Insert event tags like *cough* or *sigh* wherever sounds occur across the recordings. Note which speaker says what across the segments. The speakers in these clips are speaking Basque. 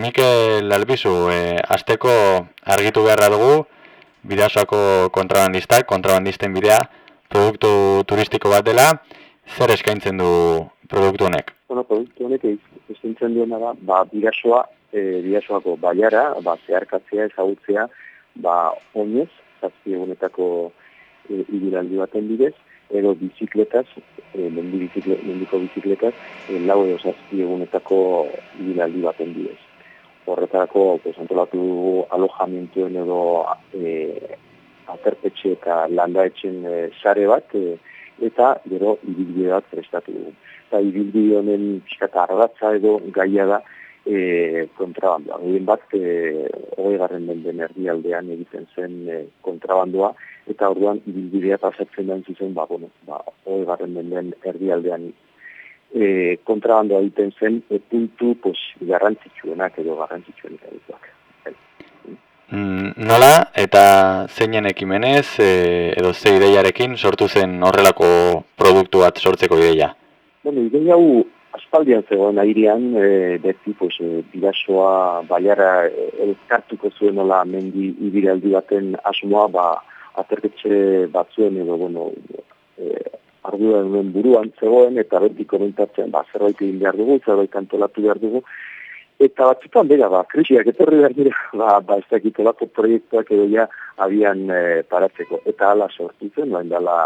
Speaker 1: Mikel Albizu, e, azteko argitu beharra dugu, bidazoako kontrabandistak, kontrabandisten bidea, produktu turistiko bat dela, zer eskaintzen du produktu honek?
Speaker 2: Bueno, produktu honek eskaintzen duena da, ba, bidazoa, e, bidazoako baiara, ba, zeharkatzea, ezagutzea, ba, oinez, zazpi egunetako e, ibilaldi baten bidez, edo bizikletaz, e, mendiko bizikletaz, e, lau edo zazpi egunetako ibilaldi baten bidez horretarako pues, antolatu dugu alojamientuen edo e, aterpetxe eta landaetxen e, sare bat, e, eta gero ibilbide bat prestatu dugu. Eta ibilbide honen pixkata arratza edo gaia da e, kontrabandua. Egin bat, e, hori garren den erdialdean egiten zen e, kontrabandua, eta orduan ibilbidea pasatzen den zuzen, ba, bueno, ba, hori garren den erdialdean e, kontrabando egiten zen e, puntu pues, garrantzitsuenak edo garrantzitsuenak edituak.
Speaker 1: Mm, nola eta zeinen ekimenez e, edo ze ideiarekin sortu zen horrelako produktu bat sortzeko ideia?
Speaker 2: Bueno, ideia hau aspaldian zegoen airean, e, beti pues, e, birasoa baiara e, elkartuko zuen nola mendi ibiraldi baten asmoa ba, aterketxe batzuen edo bueno, e, ardura duen buruan zegoen, eta beti komentatzen, ba, zerbait egin behar dugu, zerbait antolatu behar dugu, eta batzutan bera, ba, krisiak etorri behar dira, *laughs* ba, ba ez dakitolako proiektuak edo ja abian e, paratzeko, eta ala sortu zen, bain dala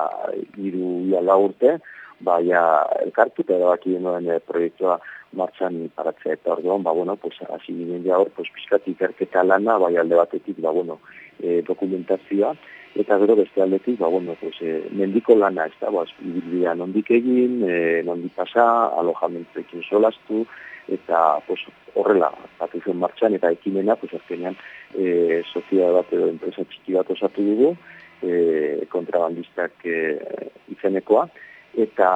Speaker 2: iru ia urte, ba, ja, elkartu, eta baki denoen e, proiektua martxan paratzea, eta orduan, ba, bueno, pues, hasi ginen ja hor, pues, pizkati ikerketa lana, bai alde batetik, ba, bueno, e, dokumentazioa, eta gero beste aldetik, ba, bueno, pues, e, mendiko lana, ez da, ba, ibilbidea nondik egin, e, nondik pasa, alojamentuekin solastu, eta pues, horrela, bat izan martxan, eta ekimena, pues, azkenean, e, sozia bat edo enpresa txiki bat osatu dugu, e, kontrabandistak e, izenekoa, eta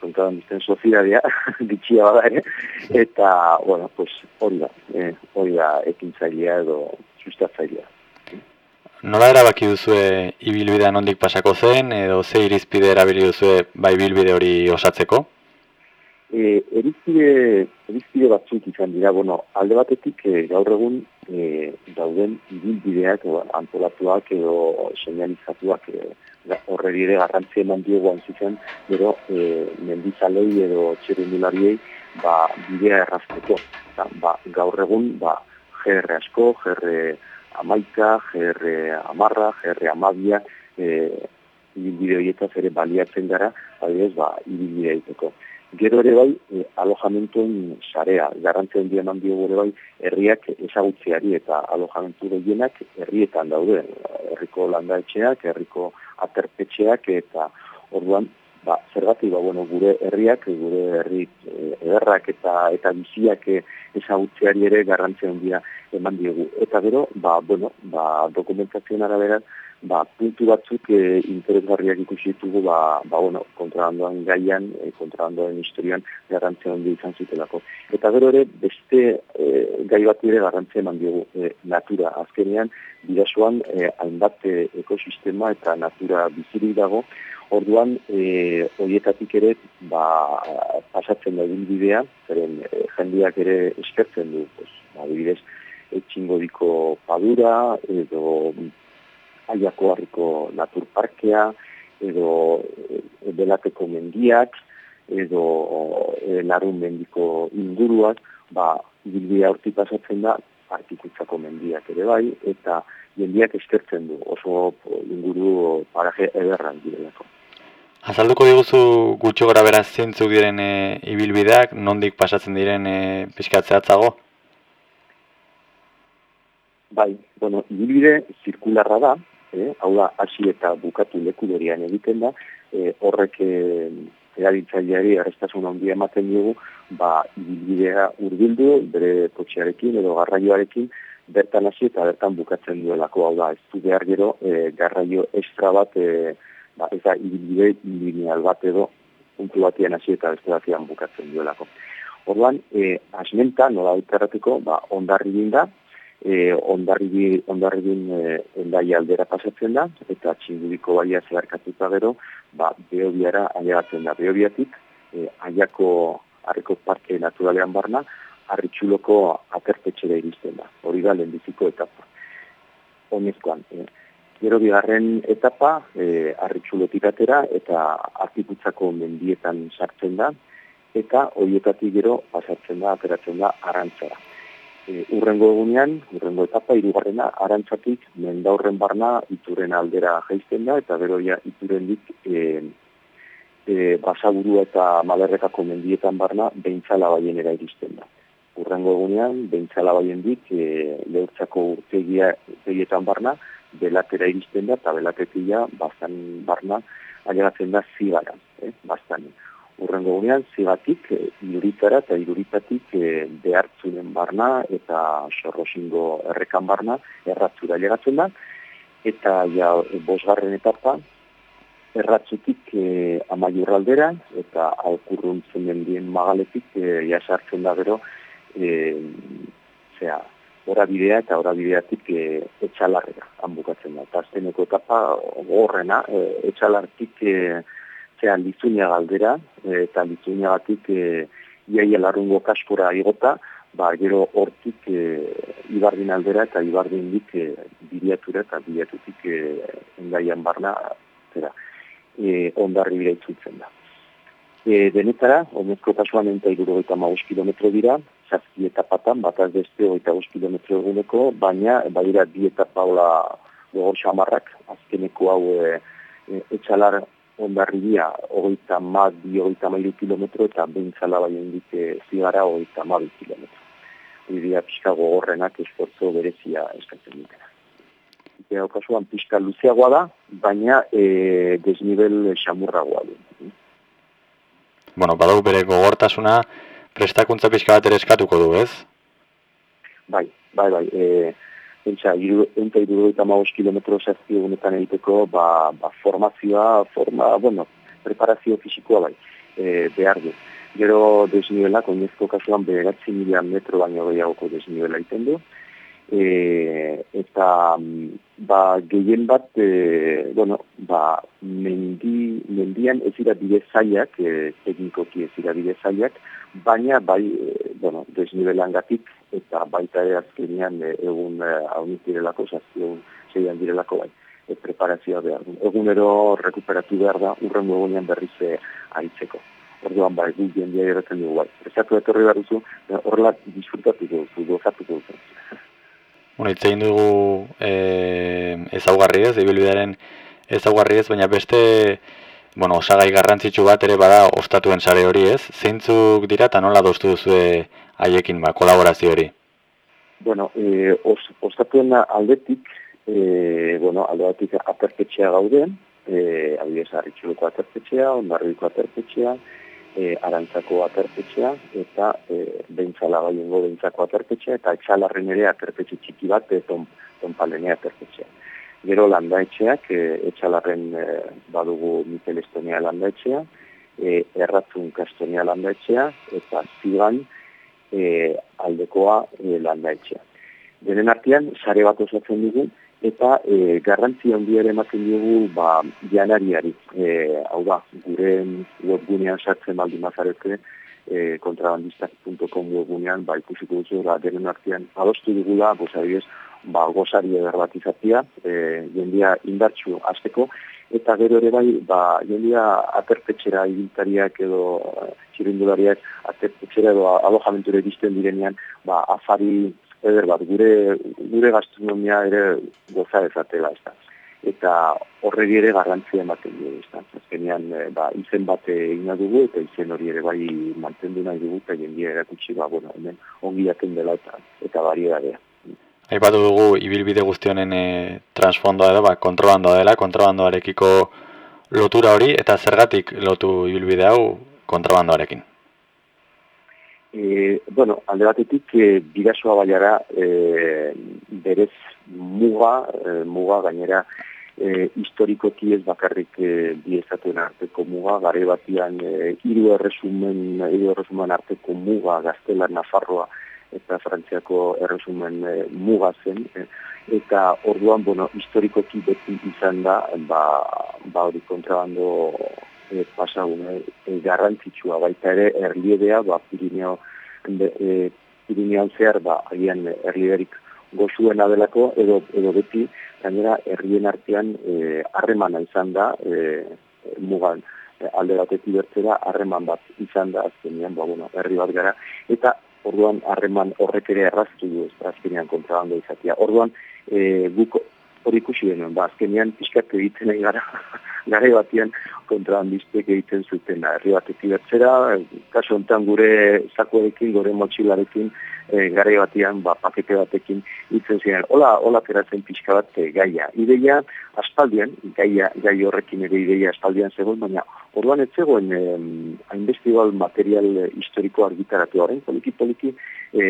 Speaker 2: kontrabandisten soziadea, ditxia *laughs* bada ere, eta, bueno, pues, hori da, e, hori da ekintzailea edo sustatzailea.
Speaker 1: Nola erabaki duzue ibilbidea nondik pasako zen, edo ze irizpide erabili duzue bai ibilbide hori osatzeko?
Speaker 2: E, erizpide, erizpide batzuk izan dira, bueno, alde batetik e, gaur egun e, dauden ibilbideak o, antolatuak edo señalizatuak e, horre dire garrantzi eman dioguan zitzen, gero e, mendizalei edo txerendulariei ba, bidea errazteko. ba, gaur egun, ba, GR asko, GR amaika, GR amarra, GR amabia, e, ibilbide horietaz ere baliatzen gara, adibidez, ba, ibilbide egiteko. Gero ere bai, e, alojamentuen sarea, garrantzen dien eman diogu ere bai, herriak ezagutzeari eta alojamentu gehienak herrietan daude, herriko landaetxeak, herriko aterpetxeak eta orduan ba, zergatik, ba, bueno, gure herriak, gure herri eh, ederrak eta eta biziak ezagutzeari ere garrantzia handia eman diegu. Eta gero, ba, bueno, ba, dokumentazioan arabera, ba, puntu batzuk e, interesgarriak ikusi ditugu, ba, ba, bueno, kontrabandoan gaian, e, kontrabandoan historian garrantzia handia izan zitelako. Eta gero ere, beste e, gai bat ere garrantzia eman diegu e, natura. Azkenean, bidasuan, hainbat ekosistema eta natura bizirik dago, Orduan, e, horietatik ere, ba, pasatzen da bidea, zeren e, jendiak ere eskertzen du, pues, ba, bidez, etxingo diko padura, edo aiako harriko naturparkea, edo e, belateko mendiak, edo e, larun mendiko inguruak, ba, bilbidea horti pasatzen da, partikutzako mendiak ere bai, eta jendiak eskertzen du, oso inguru paraje ederran direlako.
Speaker 1: Azalduko diguzu gutxo gara beraz zintzuk diren e, ibilbideak, nondik pasatzen diren e, pixkatzeatzago?
Speaker 2: Bai, bueno, ibilbide zirkularra da, eh? hau da, hasi eta bukatu leku berian egiten da, e, horrek e, erabiltzaileari arrestasun handia ematen dugu, ba, ibilbidea urbildu, bere kotxearekin edo garraioarekin, bertan hasi eta bertan bukatzen duelako, hau da, ez du behar gero, e, garraio estra bat, e, ba, ez da, ibilbide lineal bat edo, puntu batian hasi eta beste batian bukatzen duelako. Orduan, e, asmenta, nola erratiko, ba, ondarri da, e, ondarri, ondarri e, endai aldera pasatzen da, eta txingudiko baia zeharkatuta gero, ba, behobiara aiagatzen da. Behobiatik, e, aiako harreko parke naturalean barna, arritxuloko aterpetxera iristen da. Hori da lehenbiziko etapa. Honezkoan, e, gero bigarren etapa e, arritxulotik atera eta artiputzako mendietan sartzen da, eta horietatik gero pasatzen da, ateratzen da, arantzara. E, urrengo egunean, urrengo etapa, irugarrena, arantzatik mendaurren barna ituren aldera jaizten da, eta gero ja ituren dik e, e, basaburu eta malerrekako mendietan barna behintzala baienera iristen da. Urrengo egunean, behintzala baien dik, e, lehurtzako urtegietan barna, belatera iristen da, eta belatetia bastan barna, aieratzen da zigara, eh, bastan. Urrengo egunean, zigatik, e, iruritara eta iruritatik e, behartzunen barna eta sorrosingo errekan barna erratzura aieratzen da, eta ja, bosgarren etapa, erratzutik e, amaiurraldera eta alkurruntzen den magaletik e, jasartzen da gero e, zera, ora bidea eta ora bideatik e, etxalarrera hanbukatzen da. Eta azteneko etapa gorrena e, etxalartik e, zera lizunia galdera e, eta lizunia batik e, iaia larungo kaskura igota ba, gero hortik e, ibardin aldera eta ibardin dik e, bideatura eta bideatutik e, endaian barna zera e, ondarri bira itzutzen da. E, denetara, onezko kasuan enta iruro eta maus kilometro dira, zazki etapatan, bat az beste oita kilometro eguneko, baina badira bi etapa hola gogor xamarrak, azkeneko hau e, e, etxalar ondarri dira, ogeita ma, bi ogeita mairu kilometro, eta bentsala bai hendik zigara ogeita ma bi kilometro. Hori pixka gogorrenak esfortzo berezia eskatzen dutena e, okasuan pixka luzeagoa da, baina e, desnivel xamurragoa du.
Speaker 1: Bueno, badau bere gogortasuna prestakuntza pixka bat ere eskatuko du, ez?
Speaker 2: Bai, bai, bai. E, entza, iru, enta eta maus kilometro zazpi egunetan egiteko, ba, ba, formazioa, forma, bueno, preparazio fisikoa bai, e, behar du. Gero desnivelak, oinezko kasuan, beheratzi milian metro baino gehiagoko desnivela iten du e, eta mm, ba, gehien bat e, bueno, ba, mendi, mendian ez dira bide zaiak, e, tekinkoki ez dira bide zaiak, baina bai e, bueno, desnivelan gatik, eta baita ere azkenean e, egun e, haunit direlako, zazpion zeian direlako bai, e, preparazioa behar. Egunero rekuperatu behar da, urrengo egunean berriz e, aitzeko. Orduan bai, gu jendia erretzen dugu bai. Ezatu etorri behar duzu, horrela disfrutatu duzu, gozatuko duzu.
Speaker 1: Bueno, itzein dugu e, ezaugarri ez, ibilbidearen ezaugarri ez, baina beste bueno, osagai garrantzitsu bat ere bada ostatuen sare hori ez. Zeintzuk dira eta nola doztu duzu haiekin ba, kolaborazio hori?
Speaker 2: Bueno, e, os, ostatuen aldetik, e, bueno, alde batik aterpetxea gauden, e, adibidez, harritxuluko aterpetxea, ondarriko aterpetxea, e, arantzako aterpetxea eta e, behintzala baiengo behintzako aterpetxea eta etxalarren ere aterpetxe txiki bat e, ton, tonpalenea aterpetxea. Gero landaetxeak, e, etxalarren e, badugu Mikel Estonia landaetxea, e, erratzun kastonia landaetxea eta zigan e, aldekoa e, landaetxea. Denen artean, sare bat osatzen dugu, eta e, garrantzi handi ere ematen dugu ba, janariari. E, hau da, gure webgunean sartzen baldi mazarete, e, kontrabandistak.com webgunean, ba, ikusiko duzu, da, denen artean, adostu dugula, bozabidez, ba, gozari eder bat izatea, e, jendia indartxu azteko, eta gero ere bai, ba, jendia aterpetxera ibiltariak edo txirindulariak aterpetxera edo alojamenture dizten direnean, ba, afari eder bat, gure, gure gastronomia ere goza ezatela, ez da. Eta horregi ere garrantzia ematen dugu, ez da. Azkenean, e, ba, izen bat egin dugu, eta izen hori ere bai mantendu nahi dugu, eta jendia erakutsi, ba, bueno, hemen ongi jaten dela eta, eta bariedadea.
Speaker 1: Aipatu dugu, ibilbide guztionen e, transfondoa edo, ba, kontrobandoa dela, kontrabandoarekiko lotura hori, eta zergatik lotu ibilbide hau kontrabandoarekin?
Speaker 2: E, bueno, alde batetik, e, bidasoa baiara e, berez muga, e, muga gainera e, historikoki ez bakarrik e, biezatuen arteko muga, gare batian e, iru erresumen, iru erresumen arteko muga, gaztela, nafarroa eta frantziako erresumen e, muga zen, e, eta orduan, bueno, historikoki beti izan da, ba, ba hori kontrabando e, pasagune e, garrantzitsua baita ere erliedea ba Pirineo e, Pirinean zehar, ba, agian herriberik gozuen adelako, edo, edo beti, gainera, herrien artean harremana izan da, e, mugan, alde batetik bertzera, harreman bat izan da, azkenean, ba, bueno, herri bat gara, eta orduan harreman horrek ere erraztu du, azkenean kontrabando izatea. Orduan, e, guk hori ikusi denuen, ba, azkenean pixkat egiten nahi gara, *laughs* gare batian kontrabandistek egiten zuten, herri batetik bertzera, kaso honetan gure zakoekin, gure motxilarekin, e, gare batian, ba, pakete batekin hitzen ziren. Hola, hola teratzen pixka bat e, gaia. Ideia, aspaldian, gaia, gai horrekin ere ideia aspaldian zegoen, baina orduan ez zegoen hainbestibal material historiko argitaratu horren, poliki-poliki, e,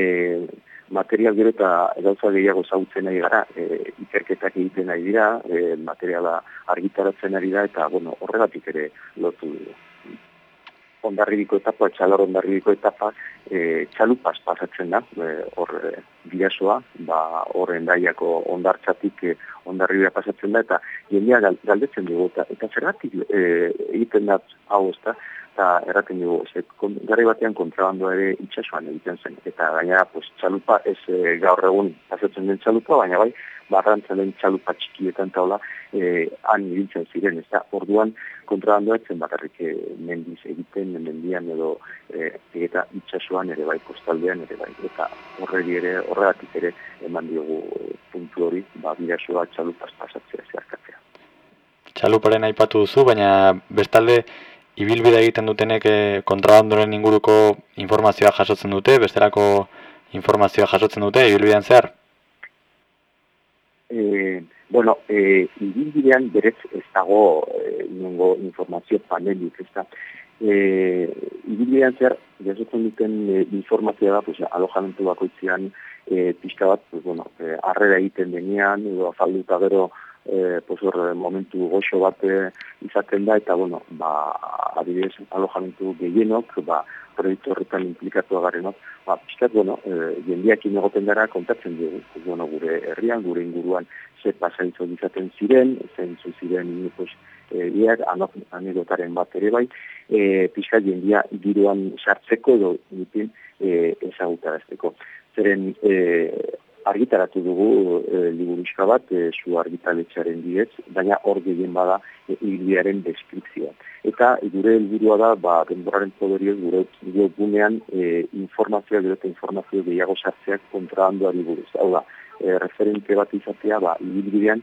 Speaker 2: material gero eta gauza gehiago zautzen nahi gara, e, ikerketak egiten nahi dira, e, materiala argitaratzen ari da, eta bueno, horregatik ere lotu dugu. Ondarribiko etapa, txalor ondarribiko etapa, e, txalupaz pasatzen da, e, hor e, bidazoa, ba, horren daiako ondartxatik e, ondarribia pasatzen da, eta jendea galdetzen dugu, eta, eta zergatik e, egiten da hau ez eta kon, gare batean kontrabandoa ere itxasuan egiten zen, eta gaina pues, txalupa ez e, gaur egun pasatzen den txalupa, baina bai, barrantzen den txalupa txikietan taula, e, han ibiltzen ziren, ez da, orduan kontrabandoa etzen bakarrik e, mendiz egiten, mendian edo e, eta itxasuan ere bai, kostaldean ere bai, eta horregi ere, horregatik ere eman diogu e, puntu hori, ba, birasoa txalupaz pasatzea zeharkatzea.
Speaker 1: Txaluparen aipatu duzu, baina bestalde, ibilbide egiten dutenek eh, kontrabandoren inguruko informazioa jasotzen dute, bestelako informazioa jasotzen dute, ibilbidean zehar?
Speaker 2: E, bueno, e, ibilbidean berez ez dago e, informazio panelik, ez da. E, ibilbidean zehar, jasotzen duten e, informazioa da, pues, alojamentu bakoitzean e, pixka bat, pues, bueno, e, arrera egiten denean, edo afalduta gero, e, pues hor, momentu goxo bat e, izaten da, eta, bueno, ba, adibidez, alojamentu gehienok, ba, proiektu horretan implikatu agarenok, ba, pixkat, bueno, e, jendiak inegoten dara kontatzen dugu, pues, bueno, gure herrian, gure inguruan, ze pasaitzo izaten ziren, zen ziren, pues, e, iak, anegotaren bat ere bai, e, pixkat jendia giroan sartzeko edo, nitin, e, ezagutarazteko. Zeren, e, argitaratu dugu e, bat, e, zu argitaletxaren bidez, baina hor gehien bada e, hilbiaren deskripzioa. Eta gure helburua da, ba, denboraren poderioz, gure gunean e, informazioa, gure eta informazio gehiago sartzeak kontrabandoari buruz. Hau da, e, referente bat izatea, ba, hilbidean,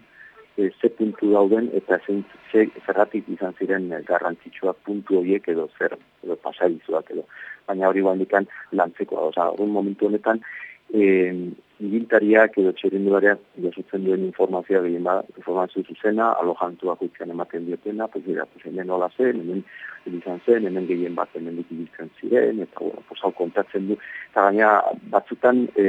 Speaker 2: e, ze puntu dauden eta zen, ze, zerratik izan ziren garrantzitsua puntu horiek edo zer, edo pasadizuak edo. Baina hori guandikan lantzeko, oza, hori momentu honetan, e, ibiltariak edo txerindulariak jasotzen duen informazioa gehien ba, informazio zuzena, alojantuak utzien ematen diotena, pues dira, pues hemen nola zen, hemen izan zen, hemen gehien bat hemen ibiltzen ziren, eta bueno, pues hau kontatzen du. Eta gaina batzutan e,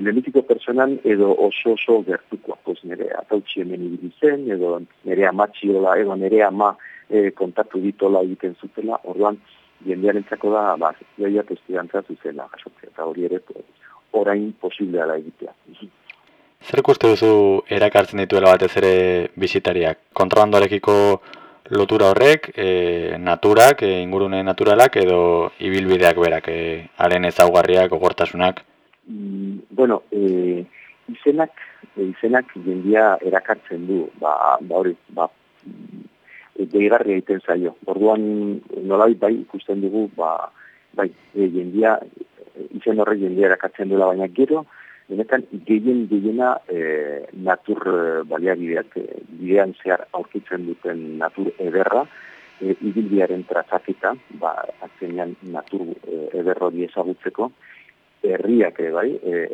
Speaker 2: lemitiko personan edo oso oso gertukoa, pues nire atautxi hemen ibilitzen, edo nire amatxiola, edo nire ama e, kontatu ditola egiten zutela, orduan, jendearen da, ba, jaia testigantza zuzena, jasotzea, eta hori ere, pues, orain posiblea da egitea.
Speaker 1: Zer ikuste duzu erakartzen dituela batez ere bizitariak? Kontrolandoarekiko lotura horrek, e, naturak, e, ingurune naturalak edo ibilbideak berak, e, haren ezaugarriak, ogortasunak?
Speaker 2: Mm, bueno, e, izenak, e, izenak jendia erakartzen du, ba, ba hori, ba, e, egiten zaio. Orduan, nolabit bai ikusten dugu, ba, bai, e, jendia izen horre jendia erakatzen duela, baina gero, benetan gehien gehiena e, natur e, baliabideak, e, bidean zehar aurkitzen duten natur ederra, e, ibilbiaren trazakita, ba, atzenean natur e, ederro ezagutzeko, herriak ere bai,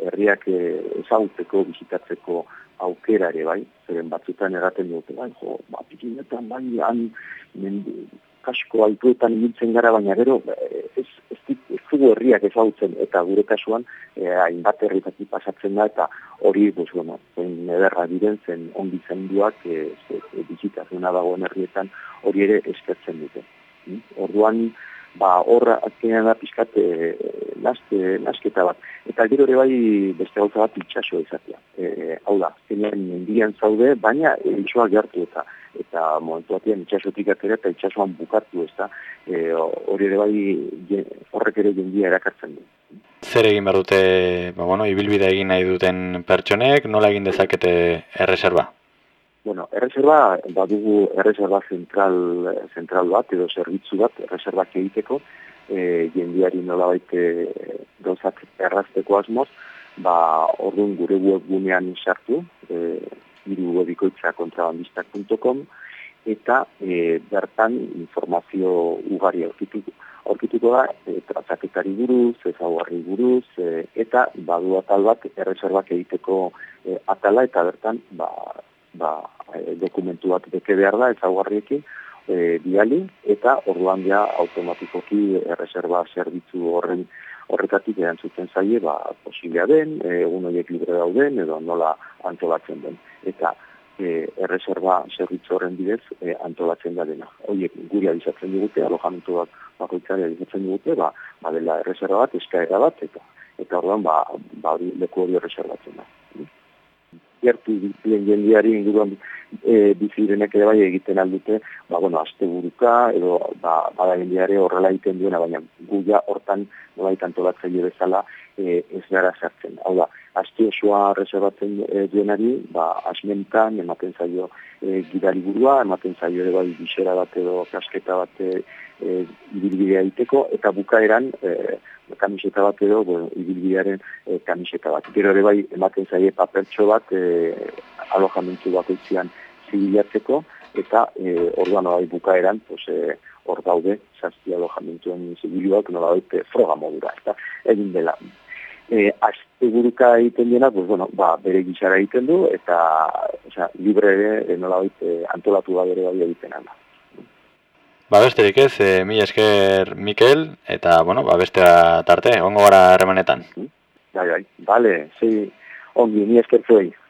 Speaker 2: herriak e, ezagutzeko, bizitatzeko aukera ere bai, zeren batzutan eraten dute, bai, jo, ba, pikinetan, bai, han, kasko altuetan ibiltzen gara, baina gero, dugu herriak ezagutzen, eta gure kasuan, eh, hainbat herritatik pasatzen da, eta hori, bus, bueno, zen ederra diren, zen ongi zen duak, e, e, bizitazuna dagoen herrietan, hori ere eskertzen dute. Mm? Orduan, ba, hor azkenean da pixkat e, nasketa bat. Eta gero ere bai beste gauza bat itxasua izatea. E, hau da, azkenean mendian zaude, baina itxoa gertu eta eta momentu batean itxasotik atera eta itxasoan bukatu ez da, e, hori ere bai horrek ere jendia erakartzen du.
Speaker 1: Zer egin behar dute, ba, bueno, ibilbide egin nahi duten pertsonek, nola egin dezakete erreserba?
Speaker 2: Bueno, erreserba, badugu erreserba zentral, zentral bat, edo zerbitzu bat, erreserbak egiteko, e, jendiari nola baite gauzak errazteko asmoz, ba, orduan gure webgunean sartu, e, iru webikoitza kontrabandistak.com, eta e, bertan informazio ugari aurkituko, aurkituko da, e, trazaketari buruz, ezaguarri buruz, e, eta badu atal bat erreserbak egiteko e, atala, eta bertan ba, ba, e, dokumentu bat beke behar da, ezaguarriekin, e, biali, eta orduan ja automatikoki erreserba zerbitzu horren horretatik erantzuten zaie, ba, posiblea den, egun horiek libre dauden, edo nola antolatzen den. Eta e, erreserba zerbitzu horren bidez e, antolatzen da dena. Horiek guri abizatzen digute, alojamentu bat bakoitzari abizatzen digute, ba, ba dela erreserba bat, eskaera bat, eta eta orduan ba, ba leku hori erreserbatzen da. Gertu dituen jendiari inguruan e, bizirenek ere bai egiten aldute, ba, bueno, azte buruka, edo ba, bada jendiare horrela egiten duena, baina guia hortan nola ikantolatzen bezala e, ez gara sartzen. Hau da, azte osoa reservatzen e, duenari, ba, asmentan, ematen zaio e, gidari burua, ematen zaio ere bai bisera bat edo kasketa bat e, e, ibilbidea iteko, eta bukaeran e, kamiseta bat edo, bueno, ibilbidearen e, kamiseta bat. Gero ere bai ematen zaie papertxo bat e, alojamentu bat eitzian zibilatzeko, eta e, orduan bai bukaeran, pues, e, hor daude, zazpi alojamentuen zibilioak, nola baite froga modura, eta egin dela e, azte buruka egiten dena, pues, bueno, ba, bere gizara egiten du, eta oza, libre ere e, nola e, antolatu da bere bai egiten ala.
Speaker 1: Ba, besterik ez, e, mi esker Mikel, eta, bueno, ba, bestea tarte, ongo gara herremanetan.
Speaker 2: Bai, bai, bale, zei, ongi, mi esker zuei.